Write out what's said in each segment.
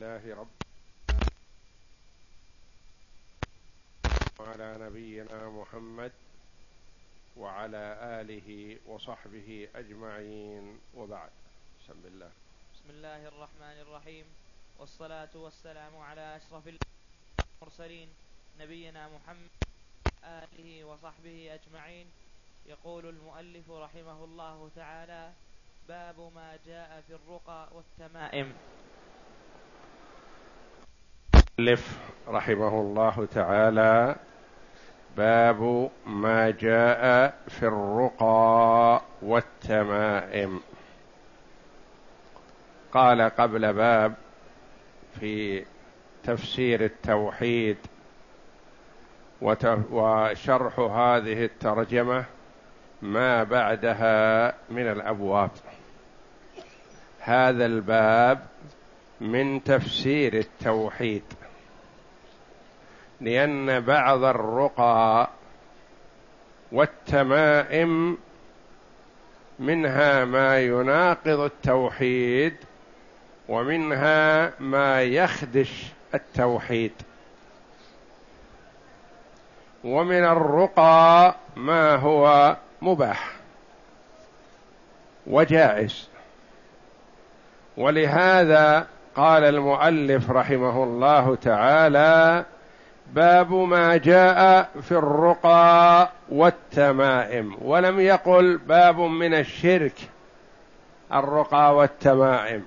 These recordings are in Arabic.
لله رب وعلى نبينا محمد وعلى آله وصحبه أجمعين. وبعد بسم الله. بسم الله الرحمن الرحيم. والصلاة والسلام على أشرف المرسلين نبينا محمد آله وصحبه أجمعين. يقول المؤلف رحمه الله تعالى باب ما جاء في الرقى والتمائم. المؤلف رحمه الله تعالى باب ما جاء في الرقى والتمائم. قال قبل باب في تفسير التوحيد وشرح هذه الترجمة ما بعدها من الأبواب. هذا الباب من تفسير التوحيد. لأن بعض الرقى والتمائم منها ما يناقض التوحيد ومنها ما يخدش التوحيد. ومن الرقى ما هو مباح وجائز. ولهذا قال المؤلف رحمه الله تعالى باب ما جاء في الرقى والتمائم. ولم يقل باب من الشرك الرقى والتمائم.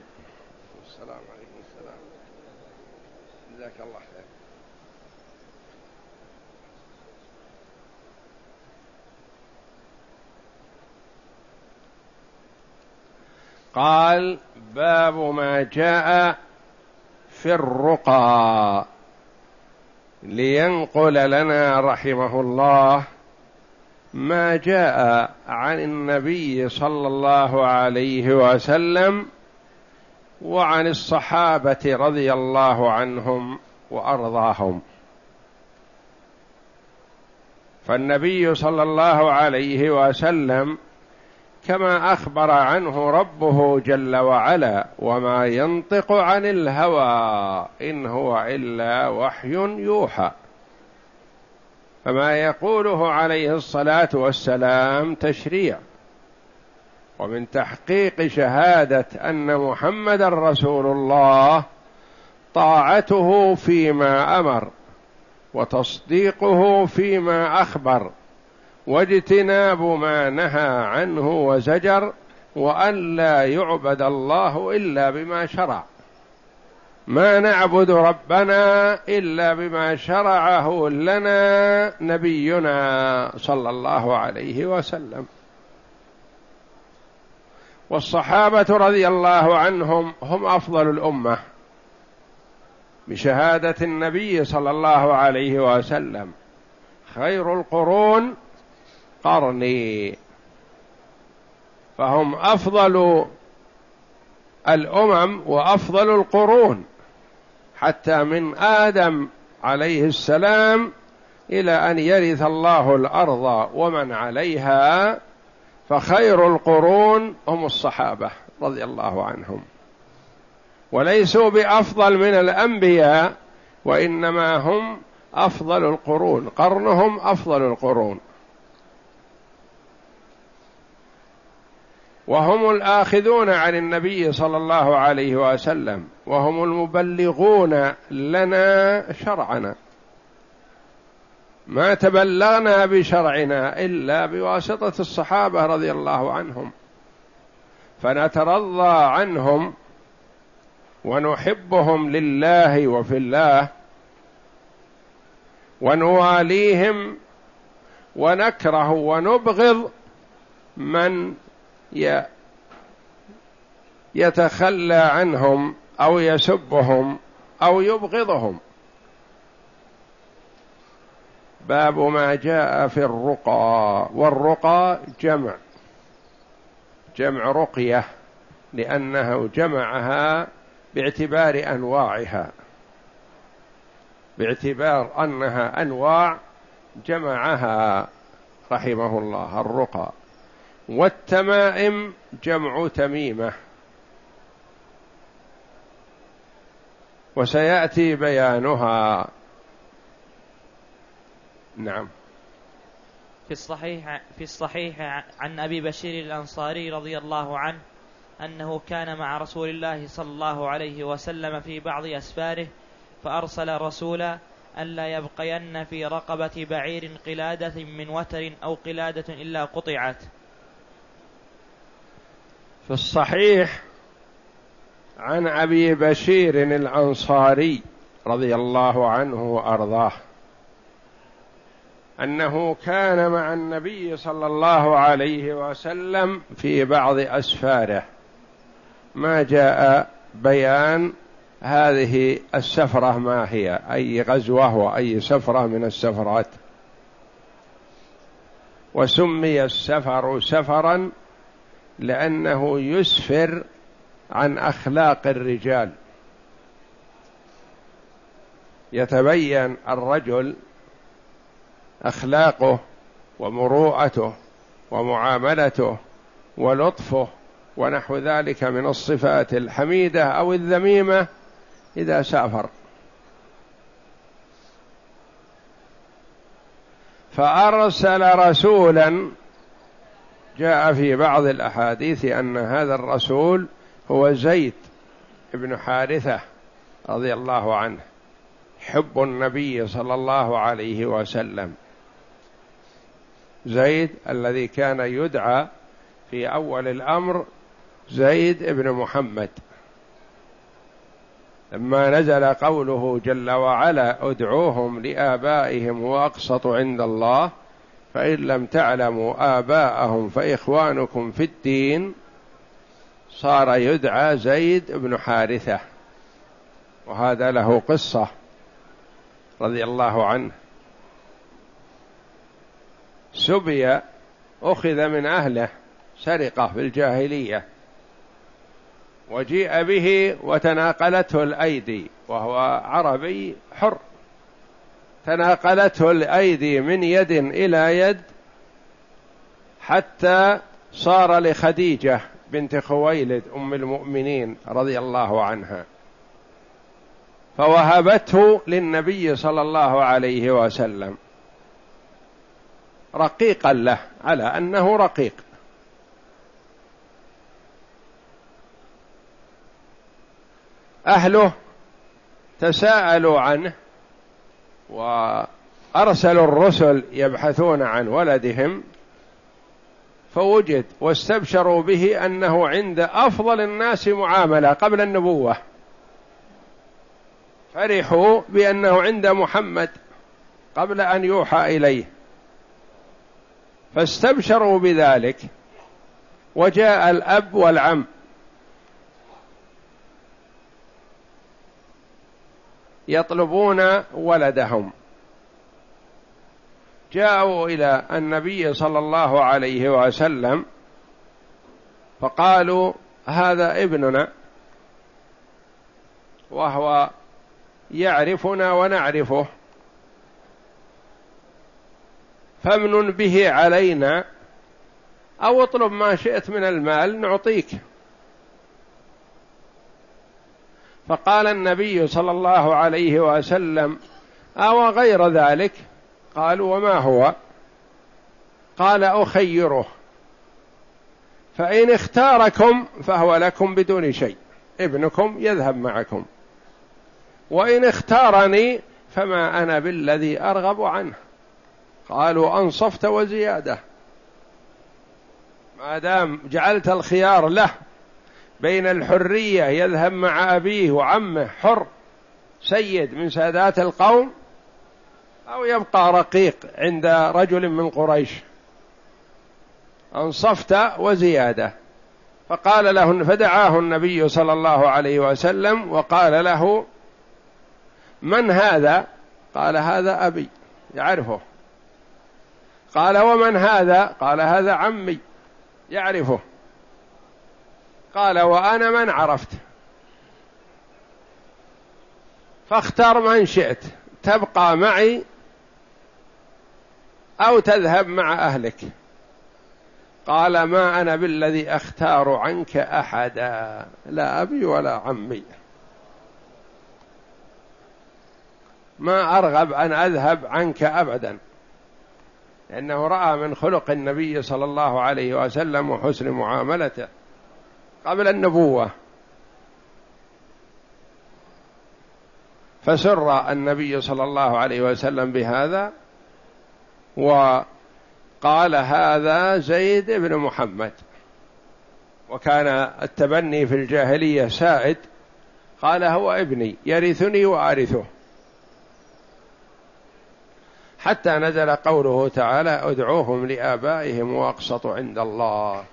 السلام عليكم السلام. جزاك الله خير. قال باب ما جاء في الرقى. لينقل لنا رحمه الله ما جاء عن النبي صلى الله عليه وسلم وعن الصحابة رضي الله عنهم وأرضاهم. فالنبي صلى الله عليه وسلم كما أخبر عنه ربه جل وعلا وما ينطق عن الهوى إن هو إلا وحي يوحى. فما يقوله عليه الصلاة والسلام تشريع. ومن تحقيق شهادة أن محمدا رسول الله طاعته فيما أمر وتصديقه فيما أخبر. واجتناب ما نهى عنه وزجر وأن لا يعبد الله إلا بما شرع. ما نعبد ربنا إلا بما شرعه لنا نبينا صلى الله عليه وسلم. والصحابة رضي الله عنهم هم أفضل الأمة بشهادة النبي صلى الله عليه وسلم. خير القرون قرني. فهم أفضل الأمم وأفضل القرون حتى من آدم عليه السلام إلى أن يرث الله الأرض ومن عليها فخير القرون هم الصحابة رضي الله عنهم. وليسوا بأفضل من الأنبياء وإنما هم أفضل القرون قرنهم أفضل القرون. وهم الآخذون عن النبي صلى الله عليه وسلم وهم المبلغون لنا شرعنا. ما تبلغنا بشرعنا إلا بواسطة الصحابة رضي الله عنهم. فنترضى عنهم ونحبهم لله وفي الله ونواليهم ونكره ونبغض من يتخلى عنهم أو يسبهم أو يبغضهم. باب ما جاء في الرقى والرقى جمع جمع رقية لأنه جمعها باعتبار أنواعها. باعتبار أنها أنواع جمعها رحمه الله الرقى. والتمائم جمع تميمة. وسيأتي بيانها. نعم. في الصحيح في الصحيح عن أبي بشير الأنصاري رضي الله عنه أنه كان مع رسول الله صلى الله عليه وسلم في بعض أسفاره فأرسل رسولا الا يبقين في رقبة بعير قلادة من وتر أو قلادة إلا قطعت. في الصحيح عن أبي بشير الأنصاري رضي الله عنه وأرضاه أنه كان مع النبي صلى الله عليه وسلم في بعض أسفاره. ما جاء بيان هذه السفرة ما هي أي غزوة وأي سفرة من السفرات. وسمي السفر سفرا لأنه يسفر عن أخلاق الرجال. يتبين الرجل أخلاقه ومروءته ومعاملته ولطفه ونحو ذلك من الصفات الحميدة أو الذميمة إذا سافر. فأرسل رسولا جاء في بعض الأحاديث أن هذا الرسول هو زيد بن حارثة رضي الله عنه حب النبي صلى الله عليه وسلم. زيد الذي كان يدعى في أول الأمر زيد بن محمد. لما نزل قوله جل وعلا ادعوهم لآبائهم واقسط عند الله فإن لم تعلموا آباءهم فإخوانكم في الدين صار يدعى زيد بن حارثة. وهذا له قصة رضي الله عنه. سبي أخذ من أهله سرقة في الجاهلية. وجيء به وتناقلته الأيدي وهو عربي حر. تناقلته الأيدي من يد إلى يد حتى صار لخديجة بنت خويلد أم المؤمنين رضي الله عنها. فوهبته للنبي صلى الله عليه وسلم. رقيقا له على أنه رقيق. أهله تساءلوا عنه وأرسلوا الرسل يبحثون عن ولدهم فوجد واستبشروا به أنه عند أفضل الناس معاملة قبل النبوة. فرحوا بأنه عند محمد قبل أن يوحى إليه. فاستبشروا بذلك وجاء الأب والعم. يطلبون ولدهم. جاءوا إلى النبي صلى الله عليه وسلم فقالوا هذا ابننا وهو يعرفنا ونعرفه. فامن به علينا. أو اطلب ما شئت من المال نعطيك. فقال النبي صلى الله عليه وسلم أو غير ذلك؟ قالوا وما هو؟ قال أخيره. فإن اختاركم فهو لكم بدون شيء ابنكم يذهب معكم. وإن اختارني فما أنا بالذي أرغب عنه. قالوا أنصفت وزيادة. ما دام جعلت الخيار له بين الحرية يذهب مع أبيه وعمه حر سيد من سادات القوم أو يبقى رقيق عند رجل من قريش. أنصفت وزيادة. فقال له فدعاه النبي صلى الله عليه وسلم وقال له من هذا؟ قال هذا أبي يعرفه. قال ومن هذا؟ قال هذا عمي يعرفه. قال وأنا من عرفت. فاختر من شئت. تبقى معي أو تذهب مع أهلك. قال ما أنا بالذي أختار عنك أحدا لا أبي ولا عمي. ما أرغب أن أذهب عنك أبدا. لأنه رأى من خلق النبي صلى الله عليه وسلم وحسن معاملته. قبل النبوة. فسر النبي صلى الله عليه وسلم بهذا وقال هذا زيد بن محمد. وكان التبني في الجاهلية سائد قال هو ابني يرثني وأرثه. حتى نزل قوله تعالى ادعوهم لآبائهم وأقسط عند الله.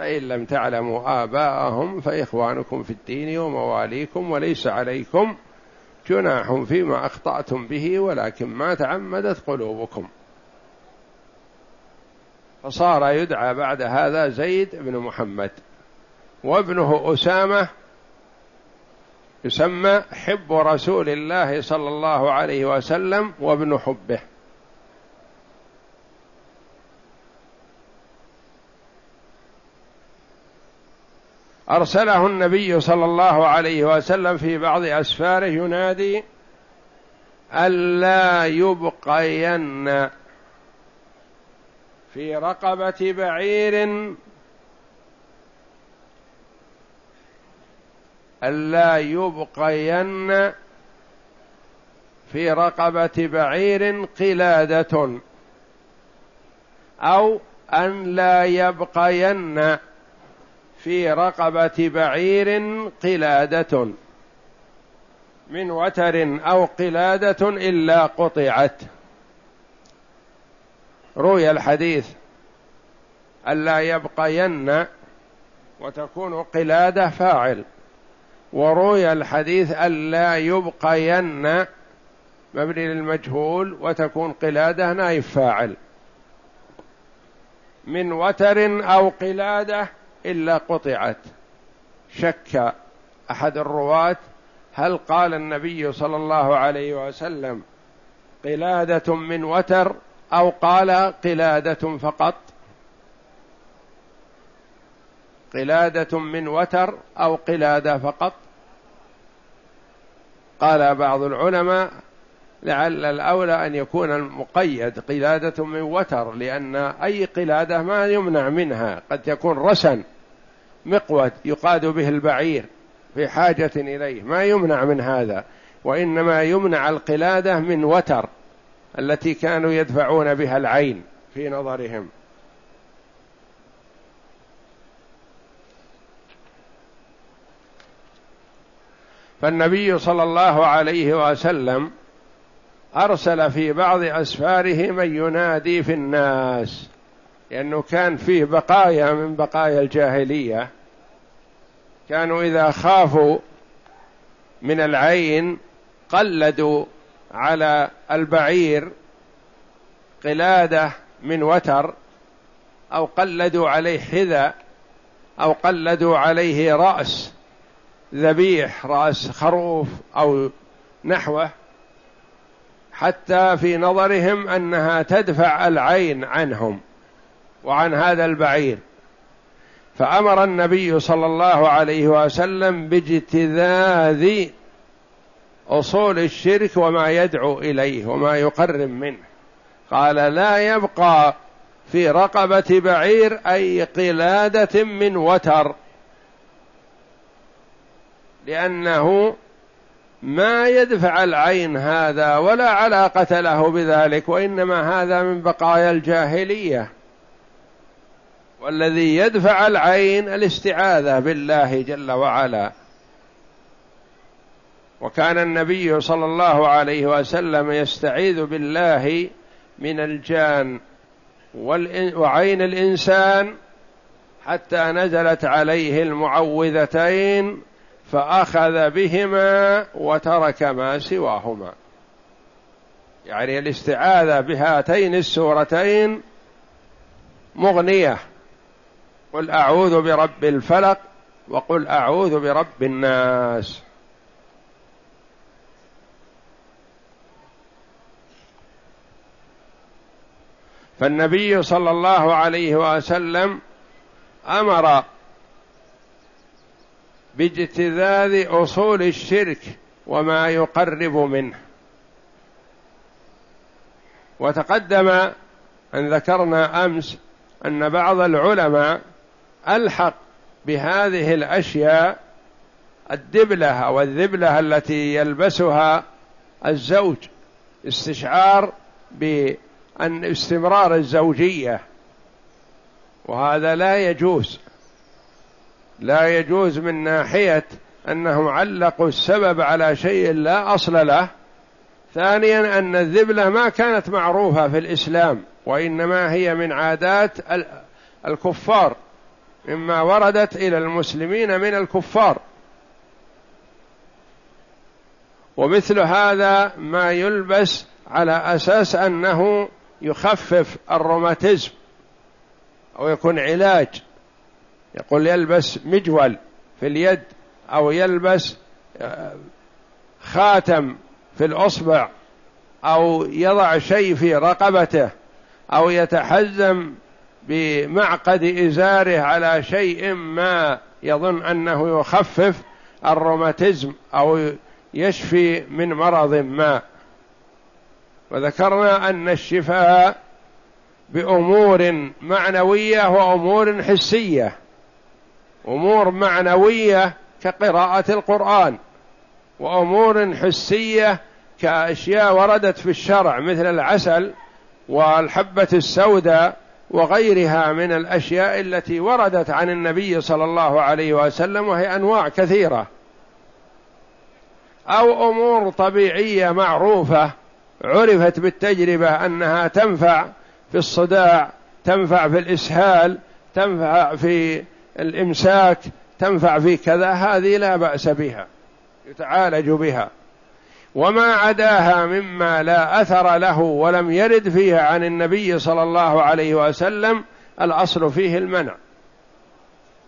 فإن لم تعلموا آباءهم فإخوانكم في الدين ومواليكم وليس عليكم جناح فيما أخطأتم به ولكن ما تعمدت قلوبكم. فصار يدعى بعد هذا زيد بن محمد وابنه أسامة يسمى حب رسول الله صلى الله عليه وسلم وابن حبه. أرسله النبي صلى الله عليه وسلم في بعض أسفاره ينادي ألا يبقين في رقبة بعير. ألا يبقين في رقبة بعير قلادة أو أن لا يبقين. في رقبة بعير قلادة. من وتر أو قلادة إلا قطعت. روي الحديث ألا يبقين وتكون قلادة فاعل. وروي الحديث ألا يبقين مبني للمجهول وتكون قلادة نائب فاعل. من وتر أو قلادة إلا قطعت. شك أحد الرواة هل قال النبي صلى الله عليه وسلم قلادة من وتر أو قال قلادة فقط؟ قلادة من وتر أو قلادة فقط؟ قال بعض العلماء لعل الأولى أن يكون المقيد قلادة من وتر لأن أي قلادة ما يمنع منها. قد يكون رسن مقود يقاد به البعير في حاجة إليه. ما يمنع من هذا وإنما يمنع القلادة من وتر التي كانوا يدفعون بها العين في نظرهم. فالنبي صلى الله عليه وسلم أرسل في بعض أسفاره من ينادي في الناس لأنه كان فيه بقايا من بقايا الجاهلية. كانوا إذا خافوا من العين قلدوا على البعير قلادة من وتر أو قلدوا عليه حذاء أو قلدوا عليه رأس ذبيح رأس خروف أو نحوه. حتى في نظرهم أنها تدفع العين عنهم وعن هذا البعير. فأمر النبي صلى الله عليه وسلم باجتذاذ أصول الشرك وما يدعو إليه وما يقرب منه. قال لا يبقى في رقبة بعير أي قلادة من وتر لأنه ما يدفع العين هذا ولا علاقة له بذلك وإنما هذا من بقايا الجاهلية. والذي يدفع العين الاستعاذة بالله جل وعلا. وكان النبي صلى الله عليه وسلم يستعيذ بالله من الجان وعين الإنسان حتى نزلت عليه المعوذتين فأخذ بهما وترك ما سواهما. يعني الاستعاذة بهاتين السورتين مغنية. قل أعوذ برب الفلق وقل أعوذ برب الناس. فالنبي صلى الله عليه وسلم أمر باجتذاذ أصول الشرك وما يقرب منه. وتقدم أن ذكرنا أمس أن بعض العلماء ألحق بهذه الأشياء الدبلة أو الذبلة التي يلبسها الزوج استشعار بأن استمرار الزوجية. وهذا لا يجوز. لا يجوز من ناحية أنهم علقوا السبب على شيء لا أصل له. ثانيا أن الذبلة ما كانت معروفة في الإسلام وإنما هي من عادات الكفار مما وردت إلى المسلمين من الكفار. ومثل هذا ما يلبس على أساس أنه يخفف الروماتيزم أو يكون علاج. يقول يلبس مجول في اليد أو يلبس آه، خاتم في الأصبع أو يضع شيء في رقبته أو يتحزم بمعقد إزاره على شيء ما يظن أنه يخفف الروماتيزم أو يشفي من مرض ما. وذكرنا أن الشفاء بأمور معنوية وأمور حسية. أمور معنوية كقراءة القرآن وأمور حسية كأشياء وردت في الشرع مثل العسل والحبة السوداء وغيرها من الأشياء التي وردت عن النبي صلى الله عليه وسلم وهي أنواع كثيرة. أو أمور طبيعية معروفة عرفت بالتجربة أنها تنفع في الصداع تنفع في الإسهال تنفع في الإمساك تنفع في كذا هذه لا بأس بها يتعالج بها. وما عداها مما لا أثر له ولم يرد فيها عن النبي صلى الله عليه وسلم الأصل فيه المنع.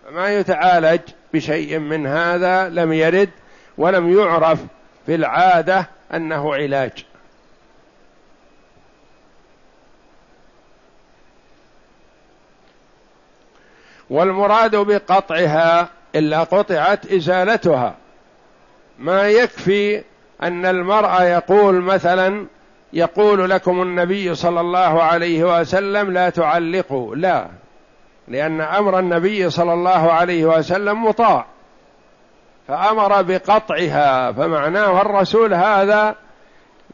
فما يتعالج بشيء من هذا لم يرد ولم يعرف في العادة أنه علاج. والمراد بقطعها إلا قطعت إزالتها. ما يكفي أن المرأة يقول مثلا يقول لكم النبي صلى الله عليه وسلم لا تعلقوا. لا لأن أمر النبي صلى الله عليه وسلم مطاع. فأمر بقطعها فمعناه الرسول هذا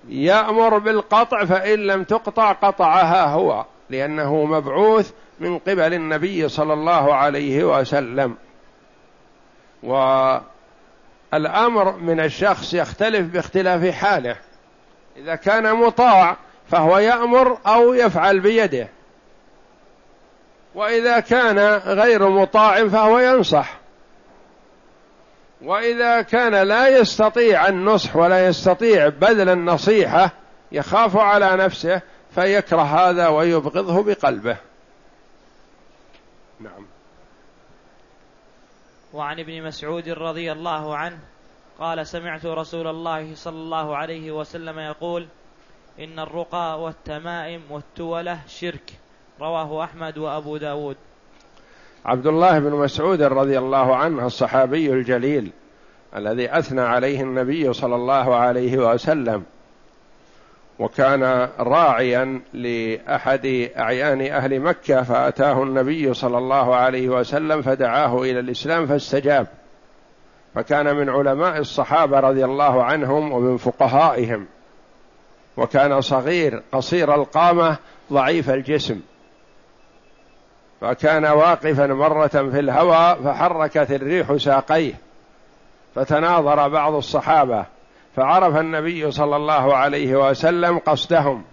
يأمر بالقطع فإن لم تقطع قطعها هو. لأنه مبعوث من قبل النبي صلى الله عليه وسلم. والأمر من الشخص يختلف باختلاف حاله. إذا كان مطاع فهو يأمر أو يفعل بيده. وإذا كان غير مطاع فهو ينصح. وإذا كان لا يستطيع النصح ولا يستطيع بذل النصيحة يخاف على نفسه فيكره هذا ويبغضه بقلبه. نعم. وعن ابن مسعود رضي الله عنه قال سمعت رسول الله صلى الله عليه وسلم يقول إن الرقى والتمائم والتولة شرك. رواه أحمد وأبو داود. عبد الله بن مسعود رضي الله عنه الصحابي الجليل الذي أثنى عليه النبي صلى الله عليه وسلم وكان راعيا لأحد أعيان أهل مكة فأتاه النبي صلى الله عليه وسلم فدعاه إلى الإسلام فاستجاب. فكان من علماء الصحابة رضي الله عنهم ومن فقهائهم. وكان صغير قصير القامة ضعيف الجسم. فكان واقفا مرة في الهواء فحركت الريح ساقيه. فتناظر بعض الصحابة. فعرف النبي صلى الله عليه وسلم قصدهم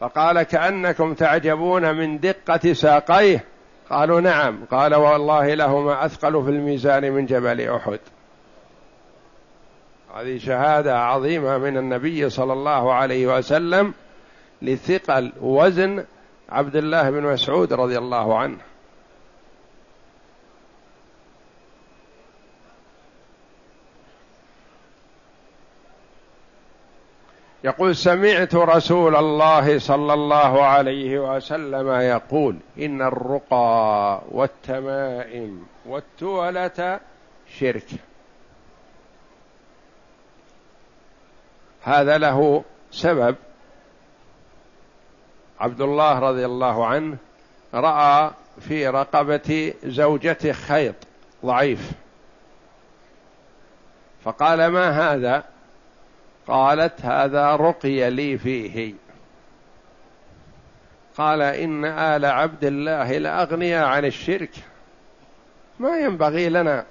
فقال كأنكم تعجبون من دقة ساقيه. قالوا نعم. قال والله لهما أثقل في الميزان من جبل أحد. هذه شهادة عظيمة من النبي صلى الله عليه وسلم لثقل وزن عبد الله بن مسعود رضي الله عنه. يقول سمعت رسول الله صلى الله عليه وسلم يقول إن الرقى والتمائم والتولة شرك. هذا له سبب. عبد الله رضي الله عنه رأى في رقبة زوجته خيط ضعيف. فقال ما هذا؟ قالت هذا رقي لي فيه. قال إن آل عبد الله لاغنياء عن الشرك. ما ينبغي لنا.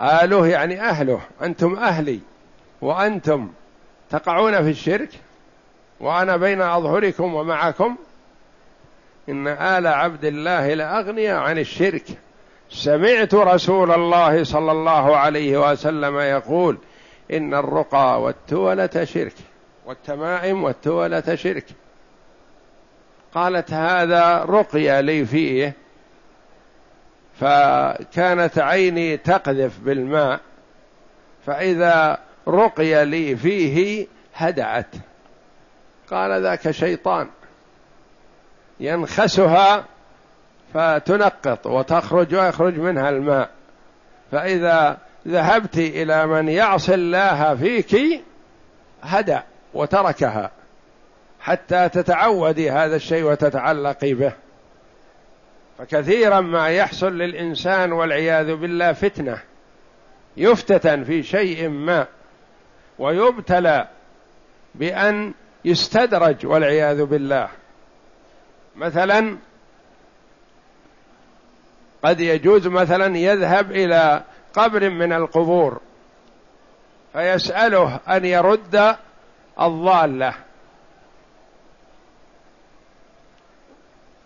آله يعني أهله. أنتم أهلي. وأنتم تقعون في الشرك. وأنا بين أظهركم ومعكم. إن آل عبد الله لأغنياء عن الشرك. سمعت رسول الله صلى الله عليه وسلم يقول إن الرقى والتولة شرك والتمائم والتولة شرك. قالت هذا رقي لي فيه فكانت عيني تقذف بالماء فإذا رقي لي فيه هدعت قال ذاك شيطان ينخسها فتنقط وتخرج ويخرج منها الماء فإذا ذهبت إلى من يعصي الله فيك هدأ وتركها حتى تتعودي هذا الشيء وتتعلقي به. فكثيرا ما يحصل للإنسان والعياذ بالله فتنة يفتتن في شيء ما ويبتلى بأن يستدرج والعياذ بالله. مثلا قد يجوز مثلا يذهب إلى قبر من القبور فيسأله أن يرد الضالة.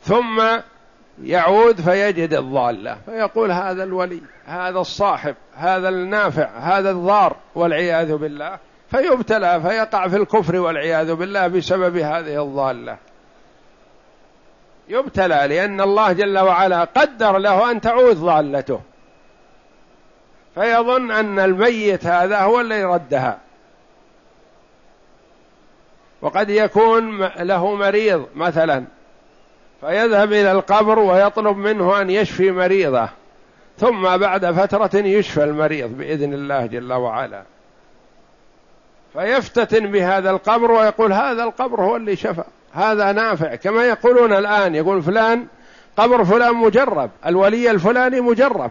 ثم يعود فيجد الضالة فيقول هذا الولي هذا الصاحب هذا النافع هذا الضار والعياذ بالله. فيبتلى فيقع في الكفر والعياذ بالله بسبب هذه الضالة. يبتلى لأن الله جل وعلا قدر له أن تعود ضالته. فيظن أن الميت هذا هو الذي ردها. وقد يكون له مريض مثلا فيذهب إلى القبر ويطلب منه أن يشفي مريضه ثم بعد فترة يشفى المريض بإذن الله جل وعلا. فيفتتن بهذا القبر ويقول هذا القبر هو اللي شفى هذا نافع. كما يقولون الآن يقول فلان قبر فلان مجرب الولي الفلاني مجرب.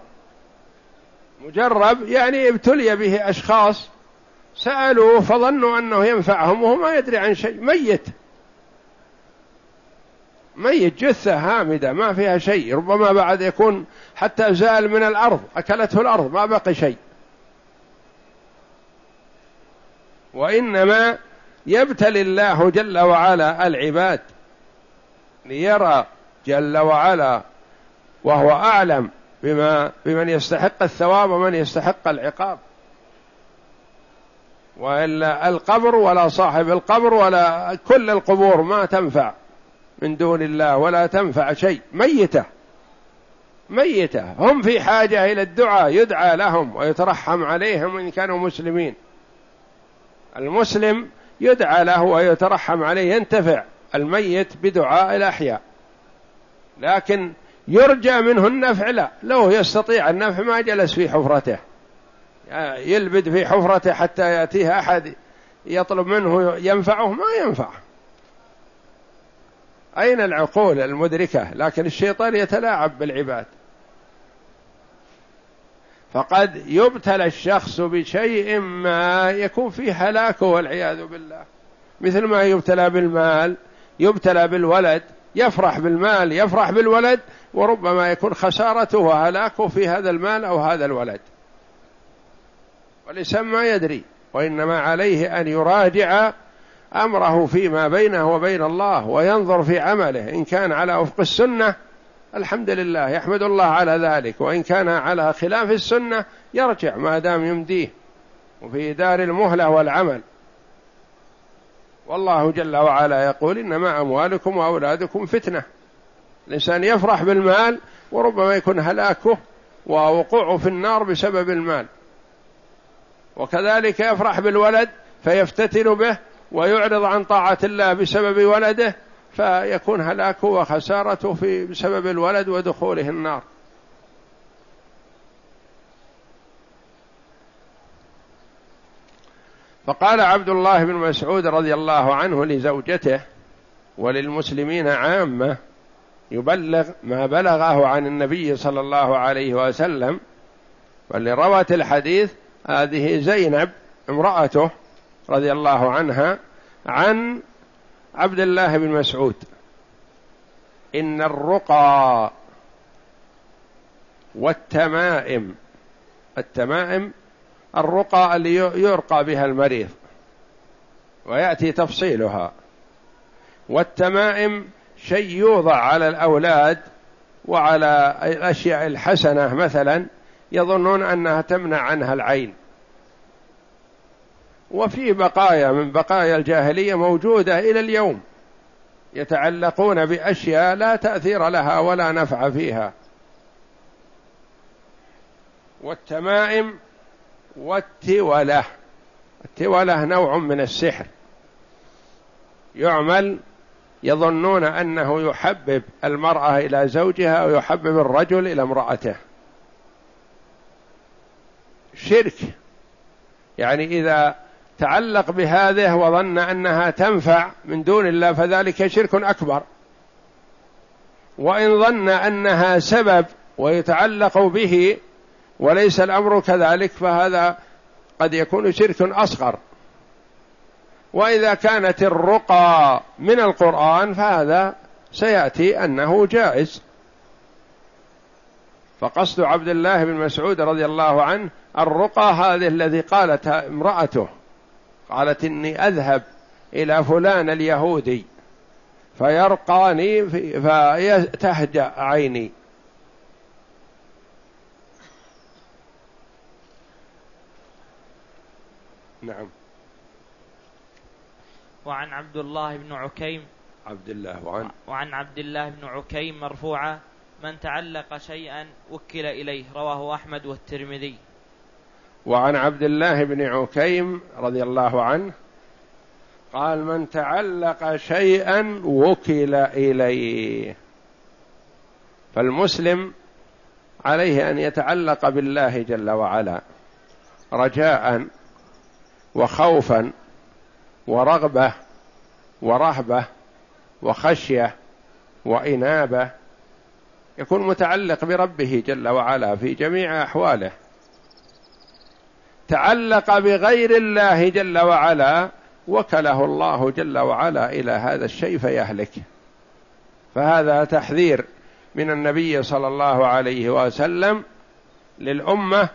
مجرب يعني ابتلي به أشخاص سألوه فظنوا أنه ينفعهم وهو ما يدري عن شيء ميت. ميت جثة هامدة ما فيها شيء ربما بعد يكون حتى زال من الأرض أكلته الأرض ما بقي شيء. وإنما يبتلي الله جل وعلا العباد ليرى جل وعلا وهو أعلم. بما بمن يستحق الثواب ومن يستحق العقاب. وإلا القبر ولا صاحب القبر ولا كل القبور ما تنفع من دون الله ولا تنفع شيء. ميتة. ميتة. هم في حاجة إلى الدعاء يدعى لهم ويترحم عليهم إن كانوا مسلمين. المسلم يدعى له ويترحم عليه ينتفع. الميت بدعاء الأحياء. لكن يرجى منه النفع لا لو يستطيع النفع ما جلس في حفرته. يلبد في حفرته حتى ياتيه أحد يطلب منه ينفعه ما ينفع. أين العقول المدركة؟ لكن الشيطان يتلاعب بالعباد. فقد يبتلى الشخص بشيء ما يكون فيه هلاكه والعياذ بالله. مثل ما يبتلى بالمال يبتلى بالولد يفرح بالمال يفرح بالولد وربما يكون خسارته وهلاكه في هذا المال أو هذا الولد. والانسان ما يدري وإنما عليه أن يراجع أمره فيما بينه وبين الله وينظر في عمله. إن كان على وفق السنة الحمد لله يحمد الله على ذلك. وإن كان على خلاف السنة يرجع ما دام يمديه. وفي دار المهلة والعمل. والله جل وعلا يقول إنما أموالكم وأولادكم فتنة. الإنسان يفرح بالمال وربما يكون هلاكه ووقوعه في النار بسبب المال. وكذلك يفرح بالولد فيفتتن به ويعرض عن طاعة الله بسبب ولده فيكون هلاكه وخسارته في بسبب الولد ودخوله النار. فقال عبد الله بن مسعود رضي الله عنه لزوجته وللمسلمين عامة يبلغ ما بلغه عن النبي صلى الله عليه وسلم واللي روت الحديث هذه زينب امرأته رضي الله عنها عن عبد الله بن مسعود. إن الرقى والتمائم التمائم الرقى اللي يرقى بها المريض. ويأتي تفصيلها. والتمائم شيء يوضع على الأولاد وعلى الأشياء الحسنة مثلا يظنون أنها تمنع عنها العين. وفي بقايا من بقايا الجاهلية موجودة إلى اليوم. يتعلقون بأشياء لا تأثير لها ولا نفع فيها. والتمائم والتولة. التولة نوع من السحر. يعمل يظنون أنه يحبب المرأة إلى زوجها ويحبب الرجل إلى امرأته. شرك. يعني إذا تعلق بهذه وظن أنها تنفع من دون الله فذلك شرك أكبر. وإن ظن أنها سبب ويتعلق به وليس الأمر كذلك فهذا قد يكون شرك أصغر. وإذا كانت الرقى من القرآن فهذا سيأتي أنه جائز. فقصد عبد الله بن مسعود رضي الله عنه الرقى هذه الذي قالتها امرأته قالت إني أذهب إلى فلان اليهودي فيرقاني فتهجأ عيني. نعم. وعن عبد الله بن عكيم. عبد الله وعن؟ وعن عبد الله بن عكيم مرفوعا من تعلق شيئا وكل إليه. رواه أحمد والترمذي. وعن عبد الله بن عكيم رضي الله عنه قال من تعلق شيئا وكل إليه. فالمسلم عليه أن يتعلق بالله جل وعلا رجاء وخوفا ورغبة ورهبة وخشية وإنابة يكون متعلق بربه جل وعلا في جميع أحواله. تعلق بغير الله جل وعلا وكله الله جل وعلا إلى هذا الشيء فيهلك. فهذا تحذير من النبي صلى الله عليه وسلم للأمة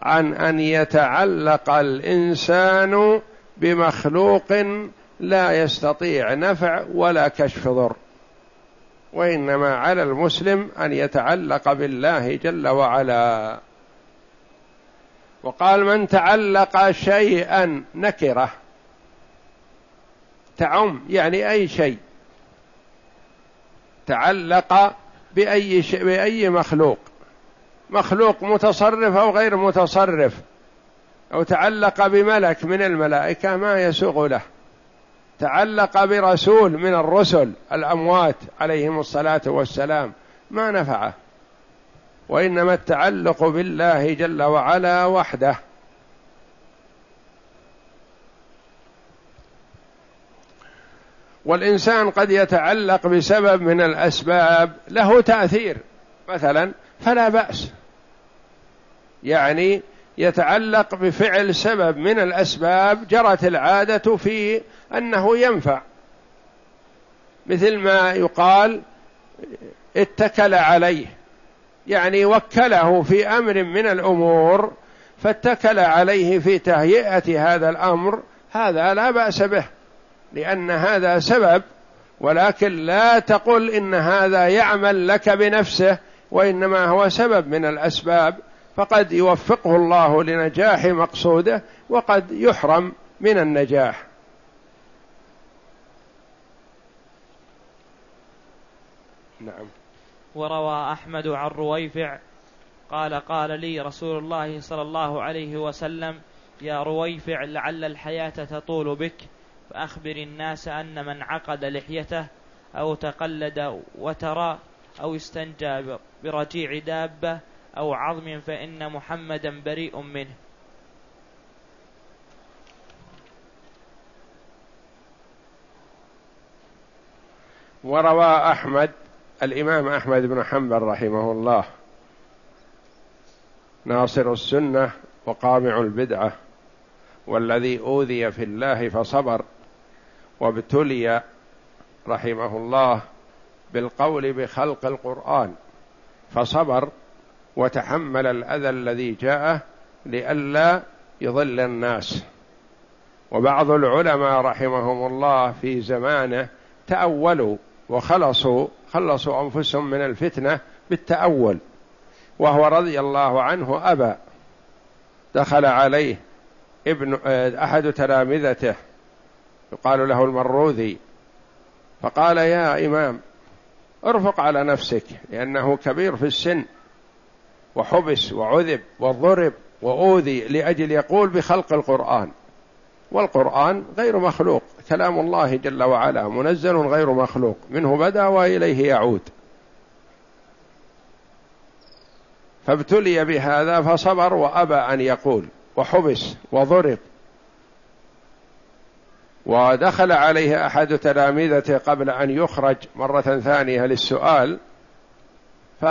عن أن يتعلق الإنسان بمخلوق لا يستطيع نفع ولا كشف ضر وإنما على المسلم أن يتعلق بالله جل وعلا. وقال من تعلق شيئا نكرة تعم يعني أي شيء تعلق بأي شيء بأي مخلوق. مخلوق متصرف أو غير متصرف أو تعلق بملك من الملائكة ما يسوغ له. تعلق برسول من الرسل الأموات عليهم الصلاة والسلام ما نفعه. وإنما التعلق بالله جل وعلا وحده. والإنسان قد يتعلق بسبب من الأسباب له تأثير. مثلا فلا بأس. يعني يتعلق بفعل سبب من الأسباب جرت العادة في أنه ينفع. مثل ما يقال اتكل عليه. يعني وكله في أمر من الأمور فاتكل عليه في تهيئة هذا الأمر. هذا لا بأس به لأن هذا سبب. ولكن لا تقل إن هذا يعمل لك بنفسه. وإنما هو سبب من الأسباب فقد يوفقه الله لنجاح مقصوده وقد يحرم من النجاح. نعم. وروى أحمد عن رويفع قال قال لي رسول الله صلى الله عليه وسلم يا رويفع لعل الحياة تطول بك فأخبر الناس أن من عقد لحيته أو تقلد وترى أو استنجى برجيع دابة أو عظم فإن محمدا بريء منه. وروى أحمد الإمام أحمد بن حنبل رحمه الله ناصر السنة وقامع البدعة والذي أوذي في الله فصبر وابتلي رحمه الله بالقول بخلق القرآن. فصبر وتحمل الأذى الذي جاءه لئلا يضل الناس. وبعض العلماء رحمهم الله في زمانه تأولوا وخلصوا خلصوا أنفسهم من الفتنة بالتأول وهو رضي الله عنه أبى. دخل عليه ابن أحد تلامذته يقال له المروذي فقال يا إمام ارفق على نفسك لأنه كبير في السن وحبس وعذب وضرب وأوذي لأجل يقول بخلق القرآن. والقرآن غير مخلوق كلام الله جل وعلا منزل غير مخلوق منه بدا وإليه يعود. فابتلي بهذا فصبر وأبى أن يقول وحبس وضرب ودخل عليه أحد تلامذته قبل أن يخرج مرة ثانية للسؤال ف